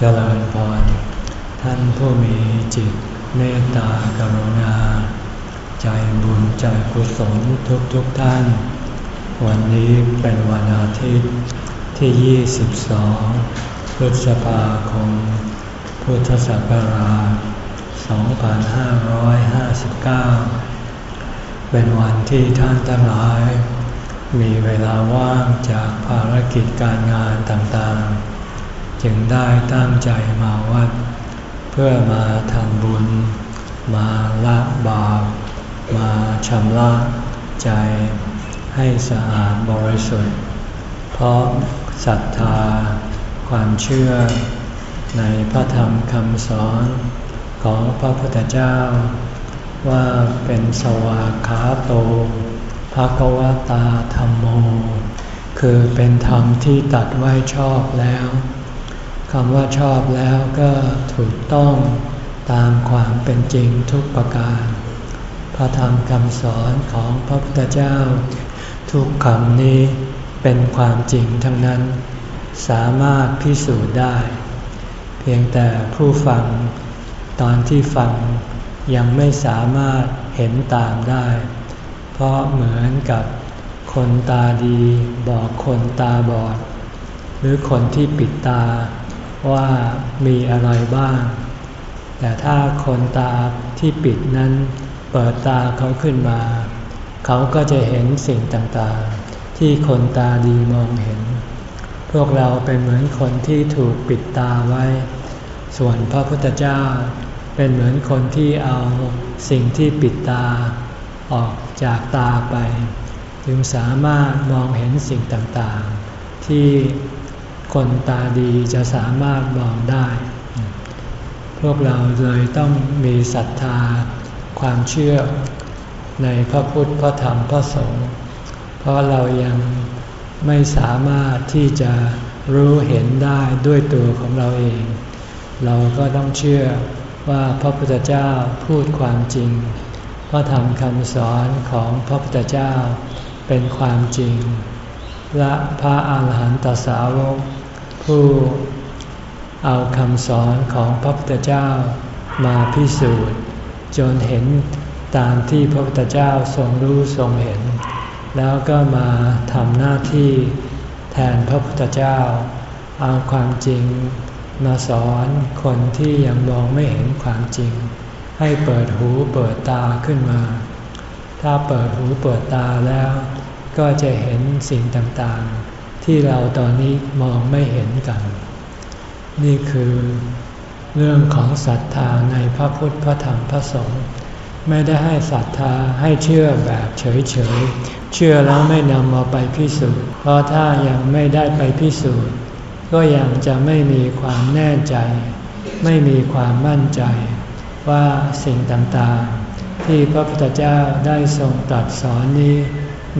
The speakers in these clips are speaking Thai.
เจริญพร ท่านผู้มีจิตเมตตากรุณา ใจบุญใจกุศลทุกทุกท่าน วันนี้เป็นวันอาทิตย์ที่ 22 พฤษภาคม พุทธศักราช 2559 เป็นวันที่ท่านทั้งหลาย มีเวลาว่างจากภารกิจการงานต่างๆ จึงได้ตั้งใจมาวัด เพื่อมาทำบุญ มาละบาปมาชำระใจให้สะอาดบริสุทธิ์ เพราะศรัทธา ความเชื่อ ในพระธรรมคำสอนของพระพุทธเจ้า ว่าเป็นสวากขาโตภะกวตาธรรมโม คือเป็นธรรมที่ตัดไว้ชอบแล้ว คำว่าชอบแล้วก็ถูกต้องตามความเป็นจริงทุกประการ พระธรรมคำสอนของพระพุทธเจ้า ทุกคำนี้เป็นความจริงทั้งนั้น สามารถพิสูจน์ได้ เพียงแต่ผู้ฟังตอนที่ฟังยังไม่สามารถเห็นตามได้ เพราะเหมือนกับคนตาดีบอกคนตาบอด หรือคนที่ปิดตา ว่ามีอะไรบ้าง แต่ถ้าคนตาที่ปิดนั้น เปิดตาเขาขึ้นมา เขาก็จะเห็นสิ่งต่างๆ ที่คนตาดีมองเห็น พวกเราเป็นเหมือนคนที่ถูกปิดตาไว้ ส่วนพระพุทธเจ้า เป็นเหมือนคนที่เอาสิ่งที่ปิดตา ออกจากตาไป จึงสามารถมองเห็นสิ่งต่างๆ ที่ คนตาดีจะสามารถมองได้ พวกเราเลยต้องมีศรัทธา ความเชื่อในพระพุทธพระธรรมพระสงฆ์เพราะเรายังไม่สามารถที่จะรู้เห็นได้ด้วยตัวของเราเอง เราก็ต้องเชื่อว่าพระพุทธเจ้าพูดความจริง พระธรรมคำสอนของพระพุทธเจ้าเป็นความจริง และพระอาหารหันตสาวก ผู้เอาคำสอนของพระพุทธเจ้ามาพิสูจน์ จนเห็นตามที่พระพุทธเจ้าทรงรู้ทรงเห็น แล้วก็มาทำหน้าที่แทนพระพุทธเจ้า เอาความจริงมาสอนคนที่ยังมองไม่เห็นความจริง ให้เปิดหูเปิดตาขึ้นมา ถ้าเปิดหูเปิดตาแล้ว ก็จะเห็นสิ่งต่างๆ ที่เราตอนนี้มองไม่เห็นกัน นี่คือเรื่องของศรัทธาในพระพุทธพระธรรมพระสงฆ์ไม่ได้ให้ศรัทธาให้เชื่อแบบเฉยๆ เชื่อแล้วไม่นำมาไปพิสูจน์ เพราะถ้ายังไม่ได้ไปพิสูจน์ ก็ยังจะไม่มีความแน่ใจ ไม่มีความมั่นใจ ว่าสิ่งต่างๆ ที่พระพุทธเจ้าได้ทรงตรัสสอนนี้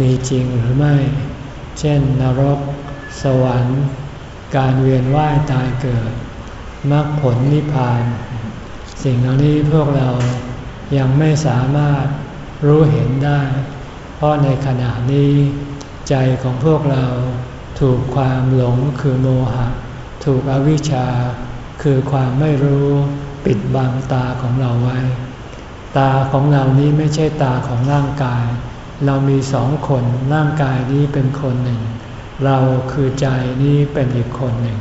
มีจริงหรือไม่ เช่นนรก สวรรค์ การเวียนว่ายตายเกิดมรรคผลนิพพาน สิ่งเหล่านี้พวกเรายังไม่สามารถรู้เห็นได้ เพราะในขณะนี้ ใจของพวกเราถูกความหลงคือโมหะ ถูกอวิชชา คือความไม่รู้ปิดบังตาของเราไว้ ตาของเรานี้ไม่ใช่ตาของร่างกาย เรามีสองคนร่างกายนี้เป็นคนหนึ่ง เราคือใจนี้เป็นอีกคนหนึ่ง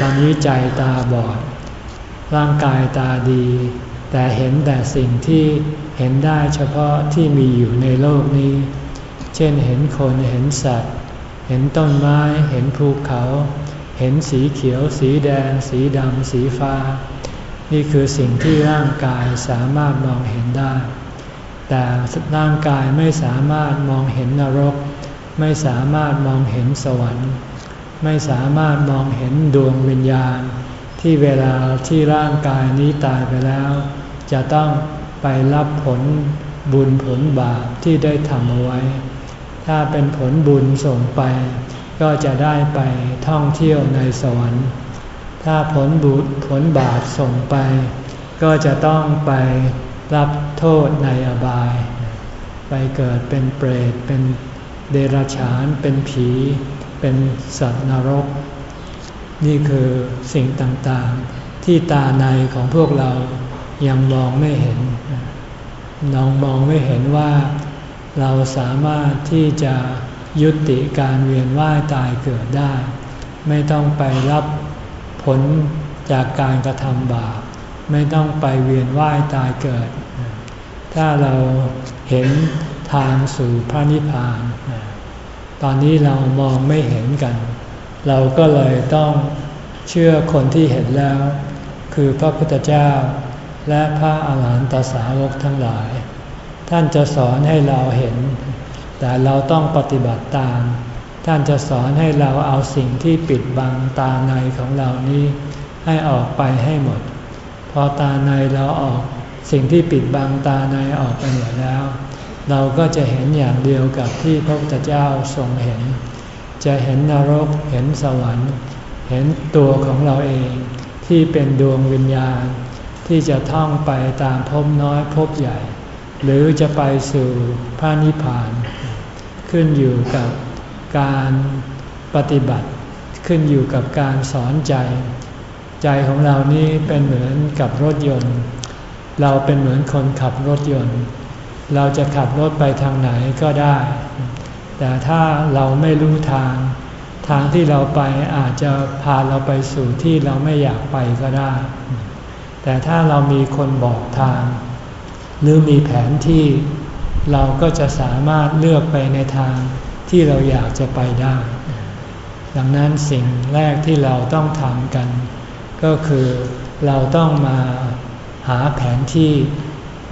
ตอนนี้ใจตาบอด ร่างกายตาดี แต่เห็นแต่สิ่งที่เห็นได้เฉพาะที่มีอยู่ในโลกนี้ เช่นเห็นคนเห็นสัตว์ เห็นต้นไม้เห็นภูเขา เห็นสีเขียว สีแดง สีดำสีฟ้า นี่คือสิ่งที่ร่างกายสามารถมองเห็นได้ แต่ร่างกายไม่สามารถมองเห็นนรก ไม่สามารถมองเห็นสวรรค์ ไม่สามารถมองเห็นดวงวิญญาณ ที่เวลาที่ร่างกายนี้ตายไปแล้ว จะต้องไปรับผลบุญผลบาปที่ได้ทำเอาไว้ ถ้าเป็นผลบุญส่งไป ก็จะได้ไปท่องเที่ยวในสวรรค์ ถ้าผลบุญผลบาปส่งไป ก็จะต้องไปรับ โทษในอบาย ไปเกิดเป็นเปรต เป็นเดรัจฉาน เป็นผี เป็นสัตว์นรก นี่คือสิ่งต่างๆ ที่ตาในของพวกเรายังมองไม่เห็นน้องมองไม่เห็นว่าเราสามารถที่จะยุติการเวียนว่ายตายเกิดได้ ไม่ต้องไปรับผลจากการกระทำบาปไม่ต้องไปเวียนว่ายตายเกิด ถ้าเราเห็นทางสู่พระนิพพาน ตอนนี้เรามองไม่เห็นกัน เราก็เลยต้องเชื่อคนที่เห็นแล้ว คือพระพุทธเจ้า และพระอาหารหันตสาวกทั้งหลาย ท่านจะสอนให้เราเห็น แต่เราต้องปฏิบัติตาม ท่านจะสอนให้เราเอาสิ่งที่ปิดบังตาในของเรานี้ ให้ออกไปให้หมด พอตาในเราออก สิ่งที่ปิดบังตาในออกไปหมดแล้ว เราก็จะเห็นอย่างเดียวกับที่พระพุทธเจ้าทรงเห็น จะเห็นนรกเห็นสวรรค์ เห็นตัวของเราเองที่เป็นดวงวิญญาณ ที่จะท่องไปตามภพน้อยภพใหญ่ หรือจะไปสู่พระนิพพาน ขึ้นอยู่กับการปฏิบัติขึ้นอยู่กับการสอนใจ ใจของเรานี่เป็นเหมือนกับรถยนต์ เราเป็นเหมือนคนขับรถยนต์ เราจะขับรถไปทางไหนก็ได้ แต่ถ้าเราไม่รู้ทาง ทางที่เราไปอาจจะพาเราไปสู่ที่เราไม่อยากไปก็ได้ แต่ถ้าเรามีคนบอกทาง หรือมีแผนที่เราก็จะสามารถเลือกไปในทางที่เราอยากจะไปได้ ดังนั้นสิ่งแรกที่เราต้องทำกัน ก็คือเราต้องมา หาแผนที่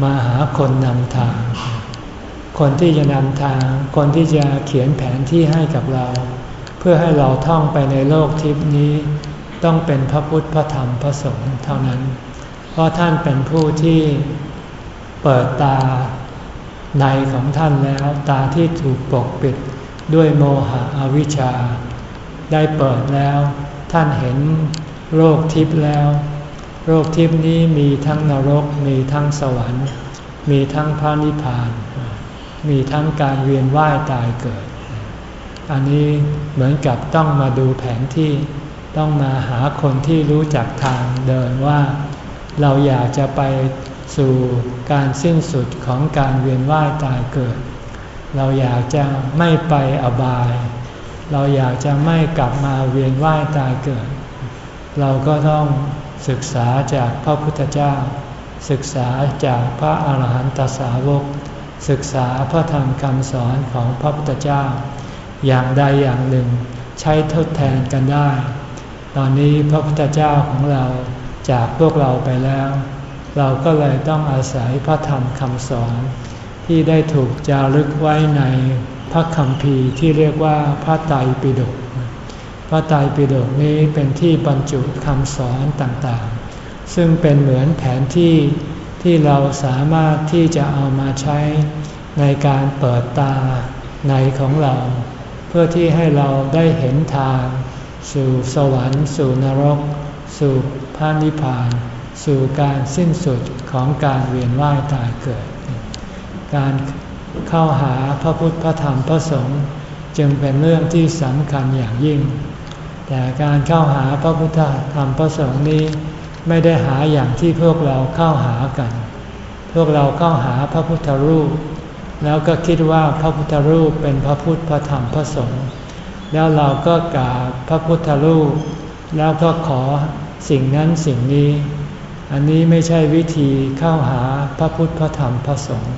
มาหาคนนำทาง คนที่จะนำทาง คนที่จะเขียนแผนที่ให้กับเรา เพื่อให้เราท่องไปในโลกทิพนี้ ต้องเป็นพระพุทธพระธรรมพระสงฆ์เท่านั้น เพราะท่านเป็นผู้ที่เปิดตาในของท่านแล้วตาที่ถูกปกปิดด้วยโมหะอวิชชา ได้เปิดแล้ว ท่านเห็นโลกทิพย์แล้ว โลกทิพย์นี้มีทั้งนรก มีทั้งสวรรค์ มีทั้งพระนิพพาน มีทั้งการเวียนว่ายตายเกิด อันนี้เหมือนกับต้องมาดูแผนที่ต้องมาหาคนที่รู้จักทางเดินว่า เราอยากจะไปสู่การสิ้นสุดของการเวียนว่ายตายเกิด เราอยากจะไม่ไปอบาย เราอยากจะไม่กลับมาเวียนว่ายตายเกิด เราก็ต้อง ศึกษาจากพระพุทธเจ้า ศึกษาจากพระอาหารหันตสาวก ศึกษาพระธรรมคำสอนของพระพุทธเจ้า อย่างใดอย่างหนึ่งใช้ทดแทนกันได้ ตอนนี้พระพุทธเจ้าของเราจากพวกเราไปแล้ว เราก็เลยต้องอาศัยพระธรรมคำสอน ที่ได้ถูกจารึกไว้ในพระคำพีที่เรียกว่าพระไตรปิฎก พระไตรปิฎกนี้เป็นที่บรรจุคำสอนต่างๆ ซึ่งเป็นเหมือนแผนที่ที่เราสามารถที่จะเอามาใช้ในการเปิดตาในของเรา เพื่อที่ให้เราได้เห็นทาง สู่สวรรค์ สู่นรก สู่พระนิพพาน สู่การสิ้นสุดของการเวียนว่ายตายเกิด การเข้าหาพระพุทธพระธรรมพระสงฆ์จึงเป็นเรื่องที่สำคัญอย่างยิ่ง แต่การเข้าหาพระพุทธธรรมพระสงฆ์นี้ไม่ได้หาอย่างที่พวกเราเข้าหากัน พวกเราเข้าหาพระพุทธรูป แล้วก็คิดว่าพระพุทธรูปเป็นพระพุทธพระธรรมพระสงฆ์แล้วเราก็กราบพระพุทธรูป แล้วก็ขอสิ่งนั้นสิ่งนี้ อันนี้ไม่ใช่วิธีเข้าหาพระพุทธพระธรรมพระสงฆ์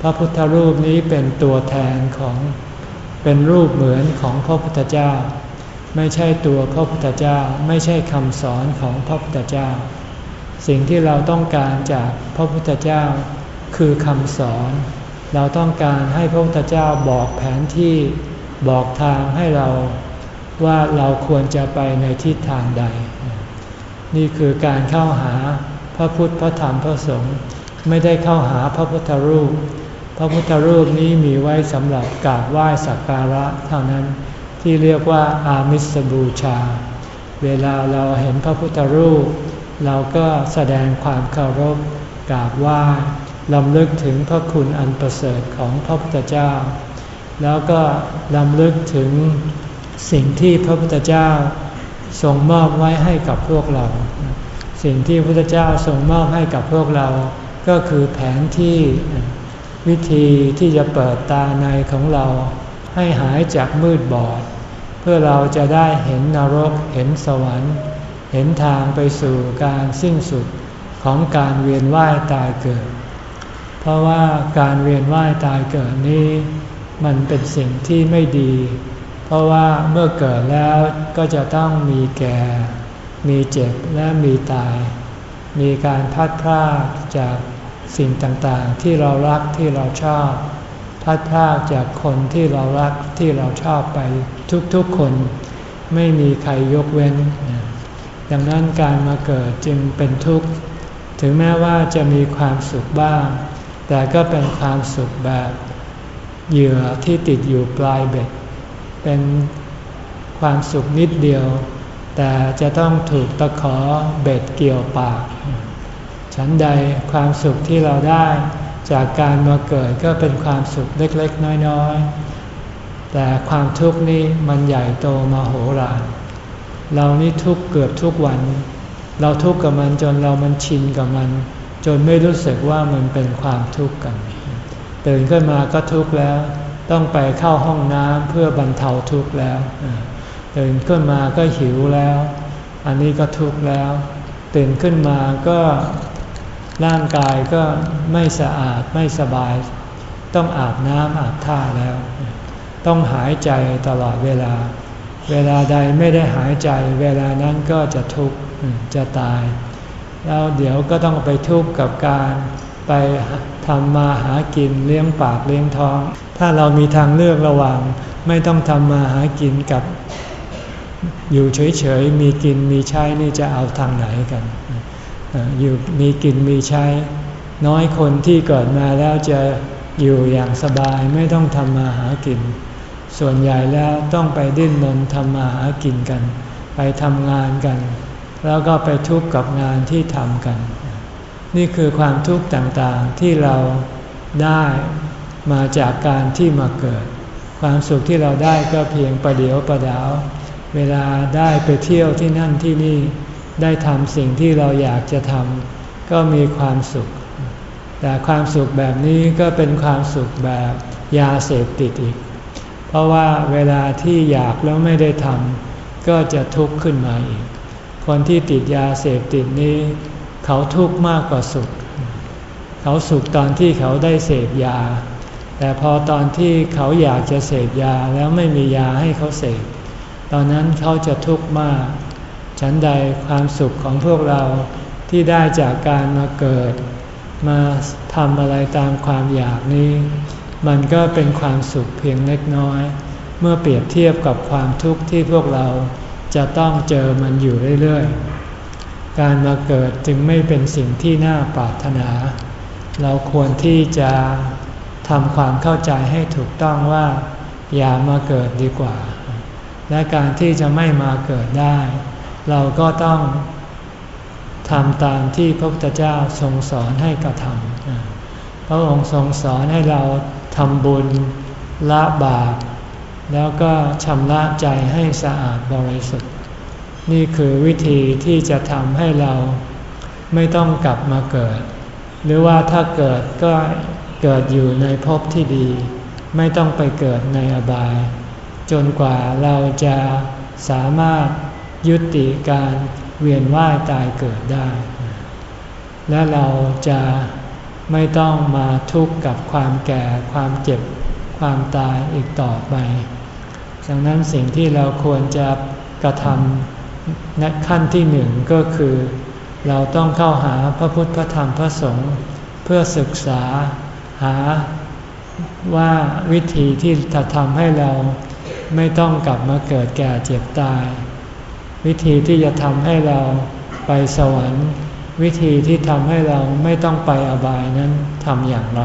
พระพุทธรูปนี้เป็นตัวแทนของเป็นรูปเหมือนของพระพุทธเจ้า ไม่ใช่ตัวพระพุทธเจ้าไม่ใช่คำสอนของพระพุทธเจ้า สิ่งที่เราต้องการจากพระพุทธเจ้าคือคำสอน เราต้องการให้พระพุทธเจ้าบอกแผนที่บอกทางให้เราว่าเราควรจะไปในทิศทางใด นี่คือการเข้าหาพระพุทธพระธรรมพระสงฆ์ไม่ได้เข้าหาพระพุทธรูป พระพุทธรูปนี้มีไว้สำหรับกราบไหว้สักการะเท่านั้น ที่เรียกว่าอามิสบูชา เวลาเราเห็นพระพุทธรูป เราก็แสดงความเคารพกราบไหว้ลำลึกถึงพระคุณอันประเสริฐของพระพุทธเจ้า แล้วก็ลำลึกถึงสิ่งที่พระพุทธเจ้าทรงมอบไว้ให้กับพวกเรา สิ่งที่พระพุทธเจ้าทรงมอบให้กับพวกเรา ก็คือแผนที่วิธีที่จะเปิดตาในของเรา ให้หายจากมืดบอด เพื่อเราจะได้เห็นนรก เห็นสวรรค์ เห็นทางไปสู่การสิ้นสุดของการเวียนว่ายตายเกิด เพราะว่าการเวียนว่ายตายเกิดนี้ มันเป็นสิ่งที่ไม่ดี เพราะว่าเมื่อเกิดแล้วก็จะต้องมีแก่ มีเจ็บและมีตาย มีการพัดพรากจากสิ่งต่างๆ ที่เรารักที่เราชอบ พัดพรากจากคนที่เรารักที่เราชอบไปทุกๆคน ไม่มีใครยกเว้น ดังนั้นการมาเกิดจึงเป็นทุกข์ ถึงแม้ว่าจะมีความสุขบ้าง แต่ก็เป็นความสุขแบบเหยื่อที่ติดอยู่ปลายเบ็ด เป็นความสุขนิดเดียว แต่จะต้องถูกตะขอเบ็ดเกี่ยวปาก ฉันใดความสุขที่เราได้ จากการมาเกิดก็เป็นความสุขเล็กๆ น้อยๆ แต่ความทุกข์นี้มันใหญ่โตมาโหฬารเรานี่ทุกข์เกือบทุกวัน เราทุกข์กับมันจนเรามันชินกับมัน จนไม่รู้สึกว่ามันเป็นความทุกข์กันตื่นขึ้นมาก็ทุกข์แล้ว ต้องไปเข้าห้องน้ำเพื่อบรรเทาทุกข์แล้วตื่นขึ้นมาก็หิวแล้ว อันนี้ก็ทุกข์แล้ว ตื่นขึ้นมาก็ ร่างกายก็ไม่สะอาดไม่สบาย ต้องอาบน้ำอาบท่าแล้ว ต้องหายใจตลอดเวลา เวลาใดไม่ได้หายใจ เวลานั้นก็จะทุกข์จะตาย แล้วเดี๋ยวก็ต้องไปทุกข์กับการไปทำมาหากินเลี้ยงปากเลี้ยงท้อง ถ้าเรามีทางเลือกระหว่าง ไม่ต้องทำมาหากินกับ อยู่เฉยๆมีกินมีใช้นี่จะเอาทางไหนกัน อยู่มีกินมีใช้ น้อยคนที่เกิดมาแล้วจะอยู่อย่างสบายไม่ต้องทำมาหากิน ส่วนใหญ่แล้วต้องไปดิ้นรนทำมาหากินกัน ไปทำงานกัน แล้วก็ไปทุกข์กับงานที่ทำกัน นี่คือความทุกข์ต่างๆที่เราได้มาจากการที่มาเกิด ความสุขที่เราได้ก็เพียงประเดียวประดาว เวลาได้ไปเที่ยวที่นั่นที่นี่ ได้ทำสิ่งที่เราอยากจะทำก็มีความสุข แต่ความสุขแบบนี้ก็เป็นความสุขแบบยาเสพติดอีก เพราะว่าเวลาที่อยากแล้วไม่ได้ทำก็จะทุกข์ขึ้นมาอีก คนที่ติดยาเสพติดนี้ เขาทุกข์มากกว่าสุข เขาสุขตอนที่เขาได้เสพยา แต่พอตอนที่เขาอยากจะเสพยาแล้วไม่มียาให้เขาเสพ ตอนนั้นเขาจะทุกข์มาก ฉันใดความสุขของพวกเราที่ได้จากการมาเกิด มาทำอะไรตามความอยากนี้ มันก็เป็นความสุขเพียงเล็กน้อย เมื่อเปรียบเทียบกับความทุกข์ที่พวกเราจะต้องเจอมันอยู่เรื่อยๆ การมาเกิดจึงไม่เป็นสิ่งที่น่าปรารถนา เราควรที่จะทำความเข้าใจให้ถูกต้องว่า อย่ามาเกิดดีกว่า และการที่จะไม่มาเกิดได้ เราก็ต้องทำตามที่พระพุทธเจ้าทรงสอนให้กระทำพระองค์ทรงสอนให้เราทำบุญละบาปแล้วก็ชำระใจให้สะอาดบริสุทธิ์ นี่คือวิธีที่จะทำให้เราไม่ต้องกลับมาเกิด หรือว่าถ้าเกิดก็เกิดอยู่ในภพที่ดี ไม่ต้องไปเกิดในอบาย จนกว่าเราจะสามารถ ยุติการเวียนว่ายตายเกิดได้ และเราจะไม่ต้องมาทุกข์กับความแก่ความเจ็บความตายอีกต่อไป ดังนั้นสิ่งที่เราควรจะกระทำในขั้นที่หนึ่งก็คือ เราต้องเข้าหาพระพุทธพระธรรมพระสงฆ์เพื่อศึกษาหาว่าวิธีที่จะทำให้เราไม่ต้องกลับมาเกิดแก่เจ็บตาย วิธีที่จะทำให้เราไปสวรรค์ วิธีที่ทำให้เราไม่ต้องไปอบายนั้นทำอย่างไร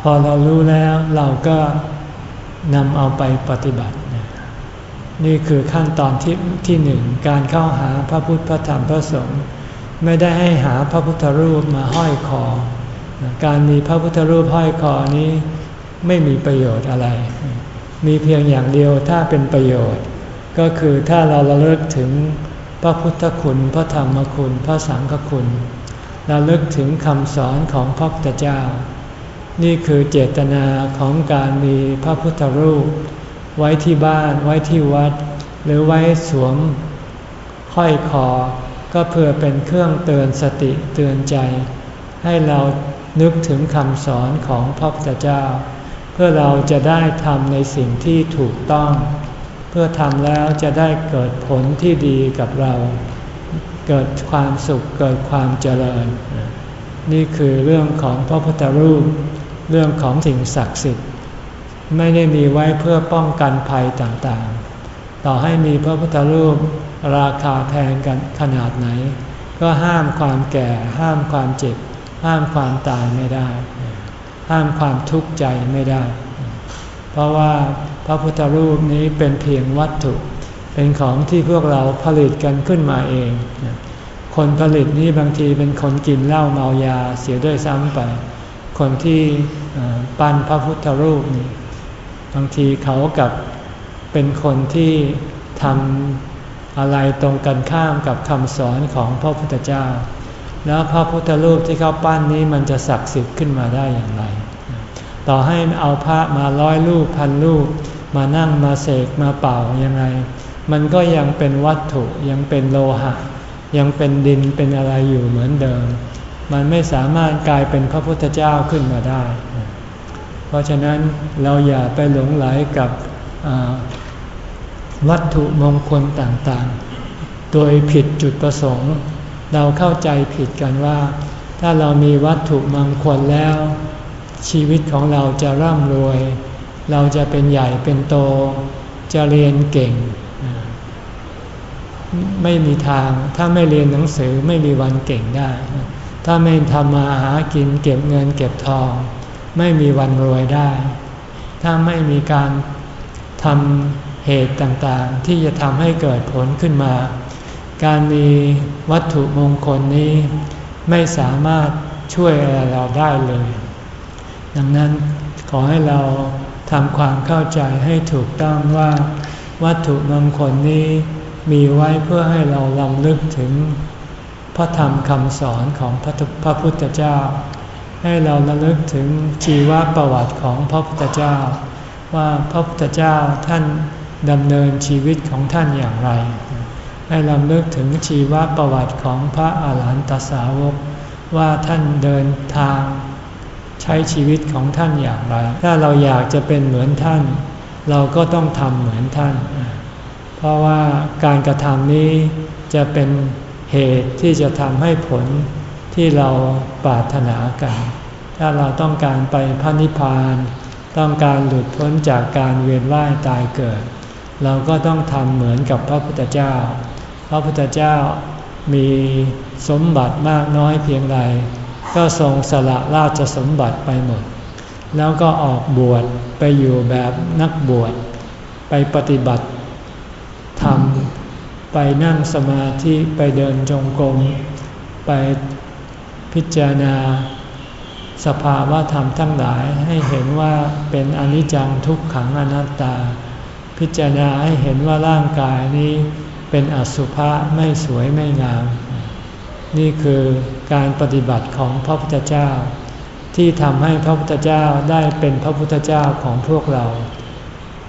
พอเรารู้แล้วเราก็นำเอาไปปฏิบัติ นี่คือขั้นตอนที่ที่หนึ่งการเข้าหาพระพุทธพระธรรมพระสงฆ์ไม่ได้ให้หาพระพุทธรูปมาห้อยคอ การมีพระพุทธรูปห้อยคอนี้ไม่มีประโยชน์อะไร มีเพียงอย่างเดียวถ้าเป็นประโยชน์ ก็คือถ้าเราระลึกถึงพระพุทธคุณพระธรรมคุณ พระสังฆคุณระลึกถึงคำสอนของพระพุทธเจ้า นี่คือเจตนาของการมีพระพุทธรูป ไว้ที่บ้านไว้ที่วัด หรือไว้สวมห้อยคอ ก็เพื่อเป็นเครื่องเตือนสติเตือนใจ ให้เรานึกถึงคำสอนของพระพุทธเจ้า เพื่อเราจะได้ทำในสิ่งที่ถูกต้อง พื่อทำแล้วจะได้เกิดผลที่ดีกับเรา เกิดความสุขเกิดความเจริญ นี่คือเรื่องของพระพุทธรูป เรื่องของสิ่งศักดิ์สิทธิ์ ไม่ได้มีไว้เพื่อป้องกันภัยต่างๆ ต่อให้มีพระพุทธรูปราคาแพงกันขนาดไหน ก็ห้ามความแก่ ห้ามความเจ็บ ห้ามความตายไม่ได้ ห้ามความทุกข์ใจไม่ได้ เพราะว่า พระพุทธรูปนี้เป็นเพียงวัตถุ เป็นของที่พวกเราผลิตกันขึ้นมาเอง คนผลิตนี้บางทีเป็นคนกินเหล้าเมายาเสียด้วยซ้ำไป คนที่ปั้นพระพุทธรูปนี่บางทีเขากับเป็นคนที่ทำอะไรตรงกันข้ามกับคำสอนของพระพุทธเจ้า แล้วพระพุทธรูปที่เขาปั้นนี้มันจะศักดิ์สิทธิ์ขึ้นมาได้อย่างไร ต่อให้เอาพระมาร้อยรูปพันรูป มานั่งมาเสกมาเป่ายังไง มันก็ยังเป็นวัตถุยังเป็นโลหะ ยังเป็นดินเป็นอะไรอยู่เหมือนเดิม มันไม่สามารถกลายเป็นพระพุทธเจ้าขึ้นมาได้ เพราะฉะนั้นเราอย่าไปหลงไหลกับวัตถุมงคลต่างๆ โดยผิดจุดประสงค์ เราเข้าใจผิดกันว่า ถ้าเรามีวัตถุมงคลแล้ว ชีวิตของเราจะร่ำรวย เราจะเป็นใหญ่เป็นโตจะเรียนเก่ง ไม่มีทางถ้าไม่เรียนหนังสือไม่มีวันเก่งได้ ถ้าไม่ทำมาหากินเก็บเงินเก็บทอง ไม่มีวันรวยได้ ถ้าไม่มีการทำเหตุต่างๆ ที่จะทำให้เกิดผลขึ้นมา การมีวัตถุมงคลนี้ไม่สามารถช่วยอะไรเราได้เลย ดังนั้นขอให้เรา ทำความเข้าใจให้ถูกต้องว่า วัตถุมงคลนี้มีไว้เพื่อให้เราลำลึกถึง พระธรรมคำสอนของพระพระพุทธเจ้า ให้เราระลึกถึงชีวประวัติของพระพุทธเจ้า ว่าพระพุทธเจ้าท่านดำเนินชีวิตของท่านอย่างไร ให้ลำลึกถึงชีวประวัติของพระอาหารหันตสาวก ว่าท่านเดินทาง ใช้ชีวิตของท่านอย่างไร ถ้าเราอยากจะเป็นเหมือนท่าน เราก็ต้องทำเหมือนท่าน เพราะว่าการกระทำนี้จะเป็นเหตุที่จะทำให้ผลที่เราปรารถนากัน ถ้าเราต้องการไปพระนิพพาน ต้องการหลุดพ้นจากการเวียนว่ายตายเกิด เราก็ต้องทำเหมือนกับพระพุทธเจ้า พระพุทธเจ้ามีสมบัติมากน้อยเพียงใด ก็ทรงสละราชสมบัติไปหมด แล้วก็ออกบวชไปอยู่แบบนักบวช ไปปฏิบัติทำไปนั่งสมาธิไปเดินจงกรม ไปพิจารณา สภาวะธรรมทั้งหลายให้เห็นว่าเป็นอนิจจังทุกขังอนัตตา พิจารณาให้เห็นว่าร่างกายนี้เป็นอสุภะไม่สวยไม่งาม นี่คือการปฏิบัติของพระพุทธเจ้า ที่ทำให้พระพุทธเจ้าได้เป็นพระพุทธเจ้าของพวกเรา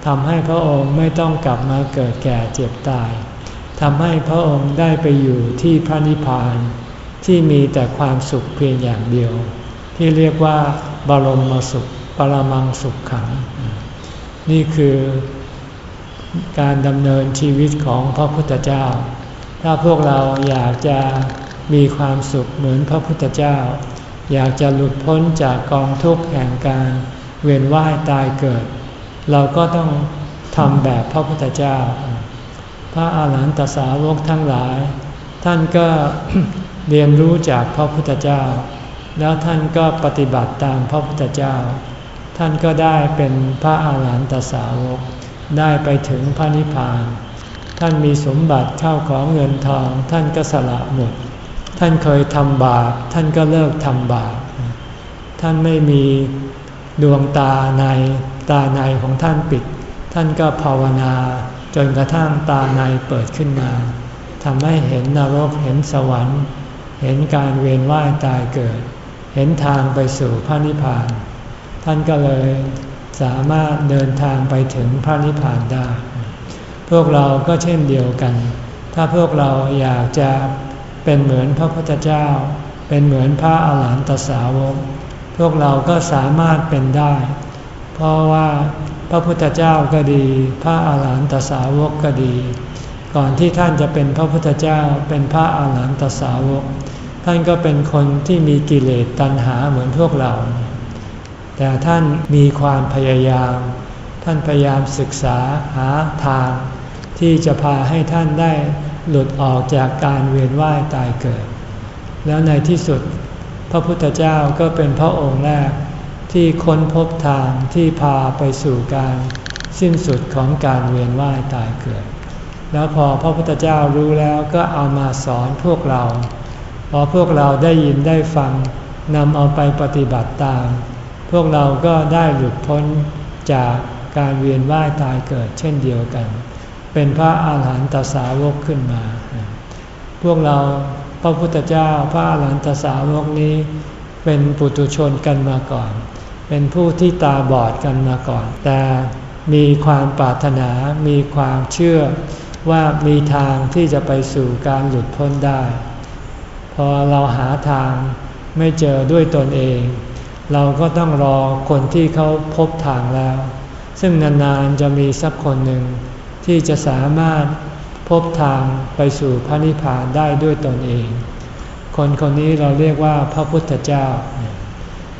ทำให้พระองค์ไม่ต้องกลับมาเกิดแก่เจ็บตายทำให้พระองค์ได้ไปอยู่ที่พระนิพพาน ที่มีแต่ความสุขเพียงอย่างเดียว ที่เรียกว่าบรมสุข ปรมังสุขขัง นี่คือการดำเนินชีวิตของพระพุทธเจ้า ถ้าพวกเราอยากจะ มีความสุขเหมือนพระพุทธเจ้า อยากจะหลุดพ้นจากกองทุกข์แห่งการเวียนว่ายตายเกิด เราก็ต้องทำแบบพระพุทธเจ้า พระอาหารหันตสาวกทั้งหลาย ท่านก็เรียนรู้จากพระพุทธเจ้า แล้วท่านก็ปฏิบัติตามพระพุทธเจ้า ท่านก็ได้เป็นพระอาหารหันตสาวก ได้ไปถึงพระนิพพาน ท่านมีสมบัติเข้าของเงินทอง ท่านก็สละหมด ท่านเคยทำบาปท่านก็เลิกทำบาปท่านไม่มีดวงตาในตาในของท่านปิด ท่านก็ภาวนาจนกระทั่งตาในเปิดขึ้นมาทำให้เห็นนรกเห็นสวรรค์ เห็นการเวียนว่ายตายเกิด เห็นทางไปสู่พระนิพพาน ท่านก็เลยสามารถเดินทางไปถึงพระนิพพานได้ พวกเราก็เช่นเดียวกัน ถ้าพวกเราอยากจะ เป็นเหมือนพระพุทธเจ้า เป็นเหมือนพระอาหารหันตสาวก พวกเราก็สามารถเป็นได้ เพราะว่าพระพุทธเจ้าก็ดี พระอาหารหันตสาวกก็ดี ก่อนที่ท่านจะเป็นพระพุทธเจ้า เป็นพระอาหารหันตสาวก ท่านก็เป็นคนที่มีกิเลสตัณหาเหมือนพวกเรา แต่ท่านมีความพยายาม ท่านพยายามศึกษาหาทาง ที่จะพาให้ท่านได้ หลุดออกจากการเวียนว่ายตายเกิด แล้วในที่สุดพระพุทธเจ้าก็เป็นพระองค์แรกที่ค้นพบทางที่พาไปสู่การสิ้นสุดของการเวียนว่ายตายเกิด แล้วพอพระพุทธเจ้ารู้แล้วก็เอามาสอนพวกเรา พอพวกเราได้ยินได้ฟังนำเอาไปปฏิบัติตาม พวกเราก็ได้หลุดพ้นจากการเวียนว่ายตายเกิดเช่นเดียวกัน เป็นพระอาหารหันตสาวกขึ้นมา พวกเราพระพุทธเจ้าพระอาหารหันตสาวกนี้ เป็นปุถุชนกันมาก่อน เป็นผู้ที่ตาบอดกันมาก่อน แต่มีความปรารถนา มีความเชื่อว่ามีทางที่จะไปสู่การหลุดพ้นได้ พอเราหาทางไม่เจอด้วยตนเอง เราก็ต้องรอคนที่เขาพบทางแล้ว ซึ่งนานๆจะมีสักคนหนึ่ง ที่จะสามารถพบทางไปสู่พระนิพพานได้ด้วยตนเอง คนคนนี้เราเรียกว่าพระพุทธเจ้า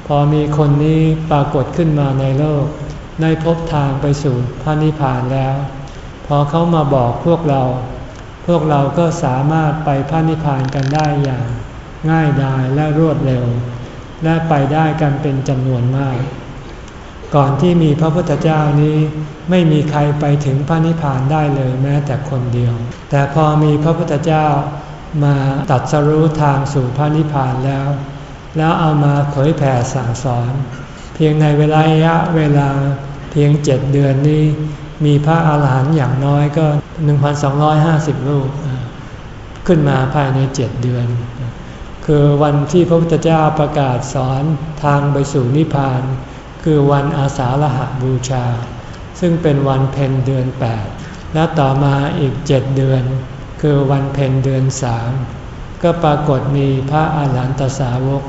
พอมีคนนี้ปรากฏขึ้นมาในโลก ได้พบทางไปสู่พระนิพพานแล้ว พอเขามาบอกพวกเรา พวกเราก็สามารถไปพระนิพพานกันได้อย่าง ง่ายดายและรวดเร็ว และไปได้กันเป็นจำนวนมาก ก่อนที่มีพระพุทธเจ้านี้ไม่มีใครไปถึงพระนิพพานได้เลยแม้แต่คนเดียว แต่พอมีพระพุทธเจ้ามาตัดสรู้ทางสู่พระนิพพานแล้ว แล้วเอามาเผยแผ่สั่งสอน เพียงในเวลาระยะเวลาเพียงเจ็ดเดือนนี้ มีพระอาหารหันต์อย่างน้อยก็ 1,250รูปขึ้นมาภายในเจ็ดเดือน คือวันที่พระพุทธเจ้าประกาศสอนทางไปสู่นิพพาน คือวันอาสาฬหบูชา ซึ่งเป็นวันเพ็ญเดือน 8 และต่อมาอีกเจ็ดเดือน คือวันเพ็ญเดือนสามก็ปรากฏมีพระอาหารหันตสาวก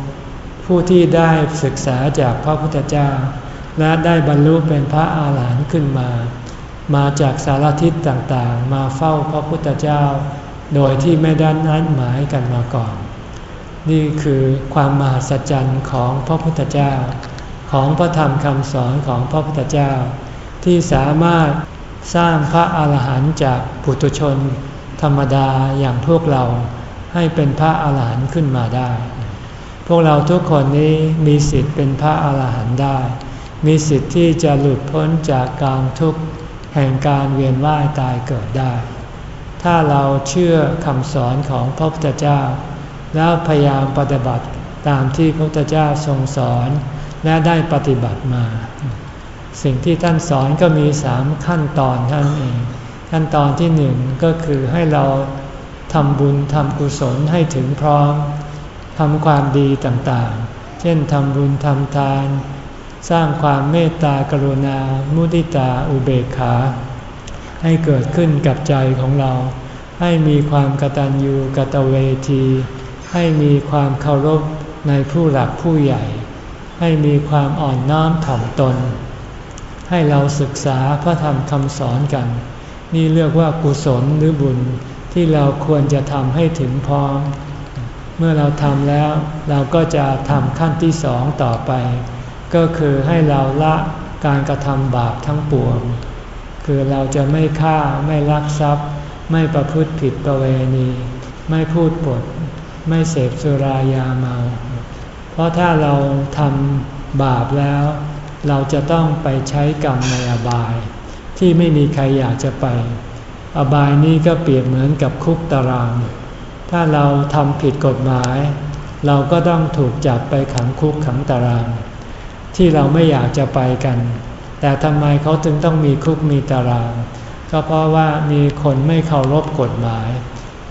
ผู้ที่ได้ศึกษาจากพระพุทธเจ้า และได้บรรลุเป็นพระอาหารหันต์ขึ้นมา มาจากสารทิศต่างๆ มาเฝ้าพระพุทธเจ้า โดยที่ไม่ได้นัดหมายกันมาก่อน นี่คือความมหัศจรรย์ของพระพุทธเจ้า ของพระธรรมคำสอนของพระพุทธเจ้า ที่สามารถสร้างพระอาหารหันต์จากปุถุชน ธรรมดาอย่างพวกเราให้เป็นพระอาหารหันต์ขึ้นมาได้ พวกเราทุกคนนี้มีสิทธิ์เป็นพระอาหารหันต์ได้ มีสิทธิ์ที่จะหลุดพ้นจากกองทุกข์แห่งการเวียนว่ายตายเกิดได้ ถ้าเราเชื่อคำสอนของพระพุทธเจ้า แล้วพยายามปฏิบัติตามที่พระพุทธเจ้าทรงสอน และได้ปฏิบัติมา สิ่งที่ท่านสอนก็มีสามขั้นตอนท่านเอง ขั้นตอนที่หนึ่งก็คือให้เราทำบุญทำกุศลให้ถึงพร้อมทำความดีต่างๆ เช่นทำบุญทำทาน สร้างความเมตตากรุณา มุติตาอุเบกขา ให้เกิดขึ้นกับใจของเรา ให้มีความกตัญญูกตเวที ให้มีความเคารพในผู้หลักผู้ใหญ่ ให้มีความอ่อนน้อมถ่อมตน ให้เราศึกษาพระธรรมคำสอนกัน นี่เรียกว่ากุศลหรือบุญที่เราควรจะทำให้ถึงพร้อม เมื่อเราทำแล้วเราก็จะทำขั้นที่สองต่อไป ก็คือให้เราละการกระทำบาปทั้งปวง คือเราจะไม่ฆ่าไม่ลักทรัพย์ ไม่ประพฤติผิดประเวณี ไม่พูดปด ไม่เสพสุรายาเมา เพราะถ้าเราทำบาปแล้ว เราจะต้องไปใช้กรรมในอบาย ที่ไม่มีใครอยากจะไป อบายนี้ก็เปรียบเหมือนกับคุกตาราง ถ้าเราทำผิดกฎหมาย เราก็ต้องถูกจับไปขังคุกขังตาราง ที่เราไม่อยากจะไปกัน แต่ทำไมเขาถึงต้องมีคุกมีตาราง ก็เพราะว่ามีคนไม่เคารพกฎหมาย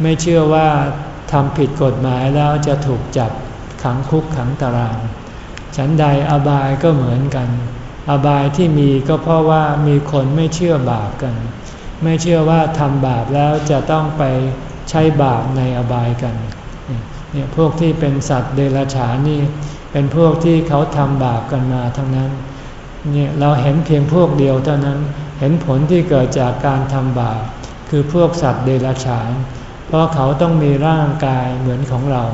ไม่เชื่อว่าทำผิดกฎหมายแล้วจะถูกจับ ขังคุกขังตาราง ฉันใดอบายก็เหมือนกัน อบายที่มีก็เพราะว่ามีคนไม่เชื่อบาปกัน ไม่เชื่อว่าทำบาปแล้วจะต้องไปใช้บาปในอบายกันเนี่ยพวกที่เป็นสัตว์เดรัจฉานนี่เป็นพวกที่เขาทำบาปกันมาทั้งนั้นเนี่ยเราเห็นเพียงพวกเดียวเท่านั้นเห็นผลที่เกิดจากการทำบาปคือพวกสัตว์เดรัจฉาน เพราะเขาต้องมีร่างกายเหมือนของเรา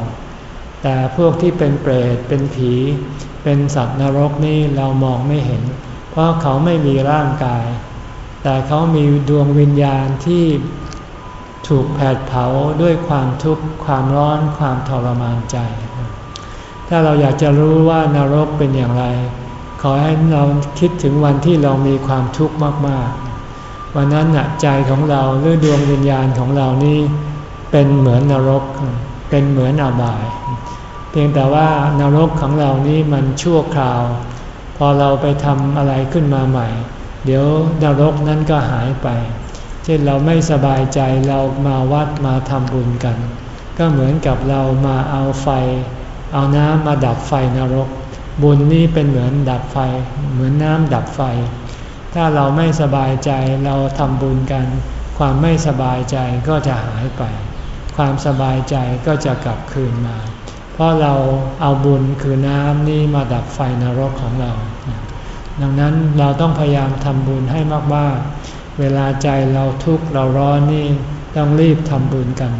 แต่พวกที่เป็นเปรตเป็นผี เป็นสัตว์นรกนี่เรามองไม่เห็น เพราะเขาไม่มีร่างกาย แต่เขามีดวงวิญญาณที่ถูกแผดเผาด้วยความทุกข์ความร้อนความทรมานใจ ถ้าเราอยากจะรู้ว่านรกเป็นอย่างไร ขอให้เราคิดถึงวันที่เรามีความทุกข์มากๆ วันนั้นใจของเราหรือดวงวิญญาณของเรานี่เป็นเหมือนนรก เป็นเหมือนอบาย เพียงแต่ว่านรกของเรานี่มันชั่วคราว พอเราไปทำอะไรขึ้นมาใหม่ เดี๋ยวนรกนั้นก็หายไป เช่นเราไม่สบายใจเรามาวัดมาทำบุญกัน ก็เหมือนกับเรามาเอาไฟ เอาน้ำมาดับไฟนรก บุญนี่เป็นเหมือนดับไฟ เหมือนน้ำดับไฟ ถ้าเราไม่สบายใจเราทำบุญกัน ความไม่สบายใจก็จะหายไป ความสบายใจก็จะกลับคืนมา ราะเราเอาบุญคือน้ำนี่มาดับไฟนรกของเรา ดังนั้นเราต้องพยายามทำบุญให้มากๆ เวลาใจเราทุกข์เราร้อนนี่ต้องรีบทำบุญกัน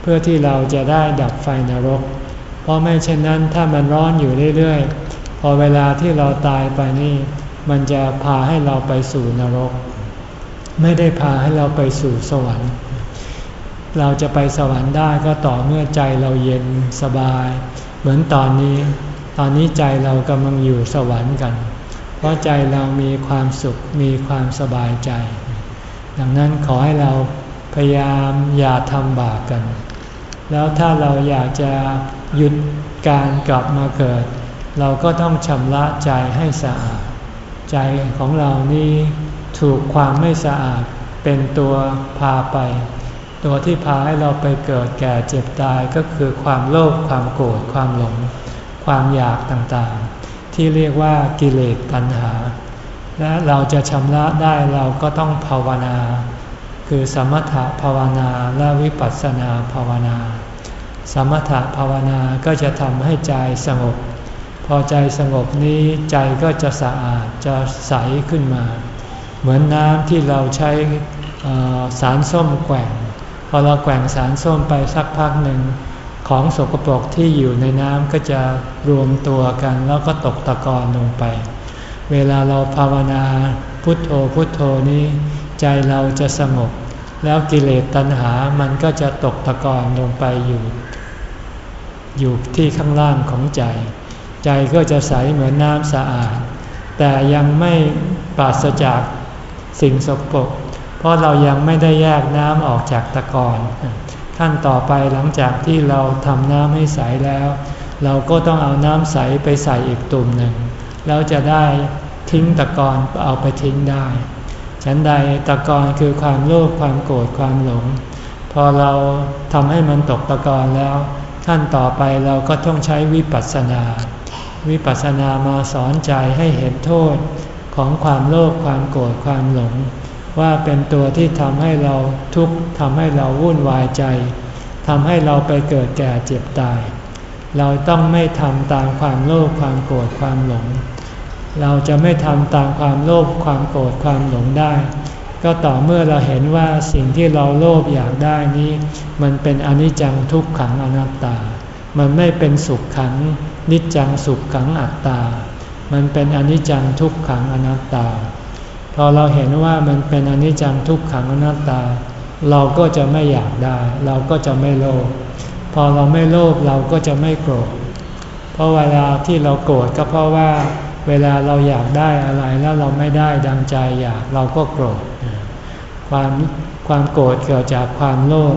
เพื่อที่เราจะได้ดับไฟนรก เพราะไม่เช่นนั้นถ้ามันร้อนอยู่เรื่อยๆ พอเวลาที่เราตายไปนี่ มันจะพาให้เราไปสู่นรก ไม่ได้พาให้เราไปสู่สวรรค์ เราจะไปสวรรค์ได้ก็ต่อเมื่อใจเราเย็นสบาย เหมือนตอนนี้ ตอนนี้ใจเรากำลังอยู่สวรรค์กัน เพราะใจเรามีความสุขมีความสบายใจ ดังนั้นขอให้เราพยายามอย่าทำบาปกัน แล้วถ้าเราอยากจะหยุดการกลับมาเกิด เราก็ต้องชำระใจให้สะอาด ใจของเรานี่ถูกความไม่สะอาดเป็นตัวพาไป ตัวที่พาให้เราไปเกิดแก่เจ็บตายก็คือความโลภความโกรธความหลง ความอยากต่างๆ ที่เรียกว่ากิเลสตัณหา และเราจะชำระได้เราก็ต้องภาวนา คือสมถภาวนาและวิปัสสนาภาวนา สมถภาวนาก็จะทำให้ใจสงบ พอใจสงบนี้ใจก็จะสะอาดจะใสขึ้นมา เหมือนน้ำที่เราใช้สารส้มแกว่ง อเราแกว่งสารส้มไปสักพักหนึ่ง ของสกปรกที่อยู่ในน้ำก็จะรวมตัวกันแล้วก็ตกตะกอนลงไป เวลาเราภาวนาพุทโธพุทโธนี้ ใจเราจะสงบ แล้วกิเลสตัณหามันก็จะตกตะกอนลงไปอยู่ อยู่ที่ข้างล่างของใจ ใจก็จะใสเหมือนน้ำสะอาด แต่ยังไม่ปราศจากสิ่งสกปรก เพราะเรายังไม่ได้แยกน้ำออกจากตะกอนขั้นต่อไปหลังจากที่เราทำน้ำให้ใสแล้ว เราก็ต้องเอาน้ำใสไปใส่อีกตุ่มหนึ่งแล้วจะได้ทิ้งตะกอนเอาไปทิ้งได้ ฉันใดตะกอนคือความโลภความโกรธความหลง พอเราทำให้มันตกตะกอนแล้ว ขั้นต่อไปเราก็ต้องใช้วิปัสสนา วิปัสสนามาสอนใจให้เห็นโทษของความโลภความโกรธความหลง ว่าเป็นตัวที่ทำให้เราทุกข์ทำให้เราวุ่นวายใจทำให้เราไปเกิดแก่เจ็บตาย เราต้องไม่ทำตามความโลภความโกรธความหลง เราจะไม่ทำตามความโลภความโกรธความหลงได้ ก็ต่อเมื่อเราเห็นว่าสิ่งที่เราโลภอยากได้นี้ มันเป็นอนิจจังทุกขังอนัตตา มันไม่เป็นสุขขัง นิจจังสุขขังอัตตา มันเป็นอนิจจังทุกขังอนัตตา พอเราเห็นว่ามันเป็นอนิจจังทุกขังอนัตตา เราก็จะไม่อยากได้ เราก็จะไม่โลภพอเราไม่โลภเราก็จะไม่โกรธเพราะเวลาที่เราโกรธก็เพราะว่าเวลาเราอยากได้อะไรแล้วเราไม่ได้ดังใจอยากเราก็โกรธความความโกรธเกิดจากความโลภ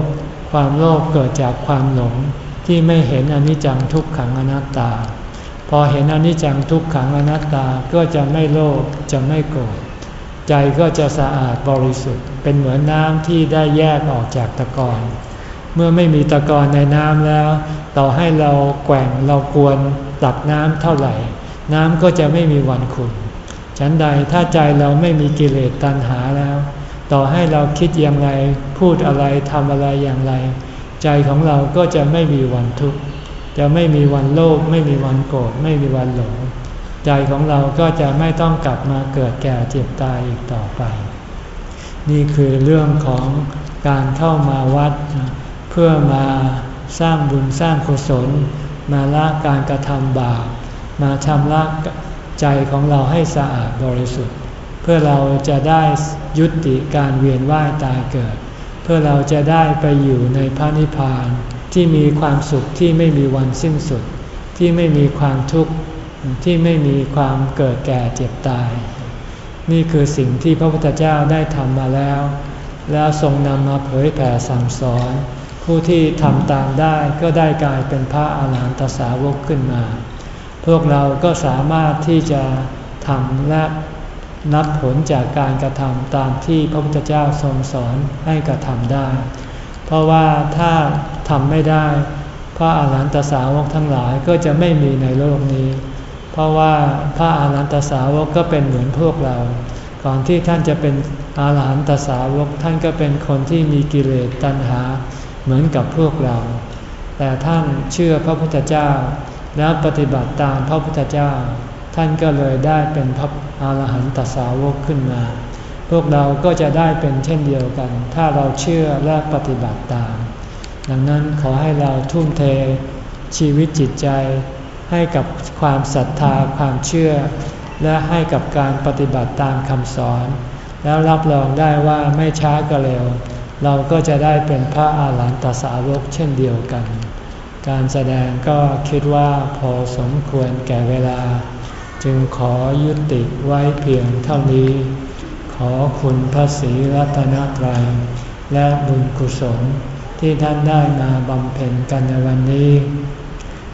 ความโลภเกิดจากความหลงที่ไม่เห็นอนิจจังทุกขังอนัตตา พอเห็นอนิจจังทุกขังอนัตตาก็จะไม่โลภจะไม่โกรธ ใจก็จะสะอาดบริสุทธิ์ เป็นเหมือนน้ำที่ได้แยกออกจากตะกอนเมื่อไม่มีตะกอนในน้ำแล้ว ต่อให้เราแกว่งเรากวนตักน้ำเท่าไหร่ น้ำก็จะไม่มีวันขุ่นฉันใดถ้าใจเราไม่มีกิเลสตัณหาแล้ว ต่อให้เราคิดอย่างไรพูดอะไรทำอะไรอย่างไร ใจของเราก็จะไม่มีวันทุกข์จะไม่มีวันโลภไม่มีวันโกรธไม่มีวันหลง ใจของเราก็จะไม่ต้องกลับมาเกิดแก่เจ็บตายอีกต่อไป นี่คือเรื่องของการเข้ามาวัด เพื่อมาสร้างบุญสร้างกุศล มาละการกระทำบาปมาชำระใจของเราให้สะอาดบริสุทธิ์ เพื่อเราจะได้ยุติการเวียนว่ายตายเกิด เพื่อเราจะได้ไปอยู่ในพระนิพพานที่มีความสุขที่ไม่มีวันสิ้นสุด ที่ไม่มีความทุกข์ ที่ไม่มีความเกิดแก่เจ็บตาย นี่คือสิ่งที่พระพุทธเจ้าได้ทำมาแล้ว แล้วทรงนำมาเผยแผ่สั่งสอน ผู้ที่ทำตามได้ก็ได้กลายเป็นพระอาหารหันตสาวกขึ้นมา พวกเราก็สามารถที่จะทำและนับผลจากการกระทำตามที่พระพุทธเจ้าทรงสอนให้กระทำได้ เพราะว่าถ้าทำไม่ได้ พระอาหารหันตสาวกทั้งหลายก็จะไม่มีในโลกนี้ เพราะว่าพระอาหารหันตสาวกก็เป็นเหมือนพวกเรา ก่อนที่ท่านจะเป็นอาหารหันตสาวกท่านก็เป็นคนที่มีกิเลสตัณหาเหมือนกับพวกเรา แต่ท่านเชื่อพระพุทธเจ้า แล้วปฏิบัติตามพระพุทธเจ้า ท่านก็เลยได้เป็นพระอาหารหันตสาวกขึ้นมา พวกเราก็จะได้เป็นเช่นเดียวกัน ถ้าเราเชื่อและปฏิบัติตาม ดังนั้นขอให้เราทุ่มเทชีวิตจิตใจ ให้กับความศรัทธาความเชื่อ และให้กับการปฏิบัติตามคำสอน แล้วรับรองได้ว่าไม่ช้าก็เร็ว เราก็จะได้เป็นพระอาหารหันตสาวกเช่นเดียวกัน การแสดงก็คิดว่าพอสมควรแก่เวลา จึงขอยุติไว้เพียงเท่านี้ ขอคุณพระศรีรัตนตรัยและบุญกุศลที่ท่านได้มาบำเพ็ญกันในวันนี้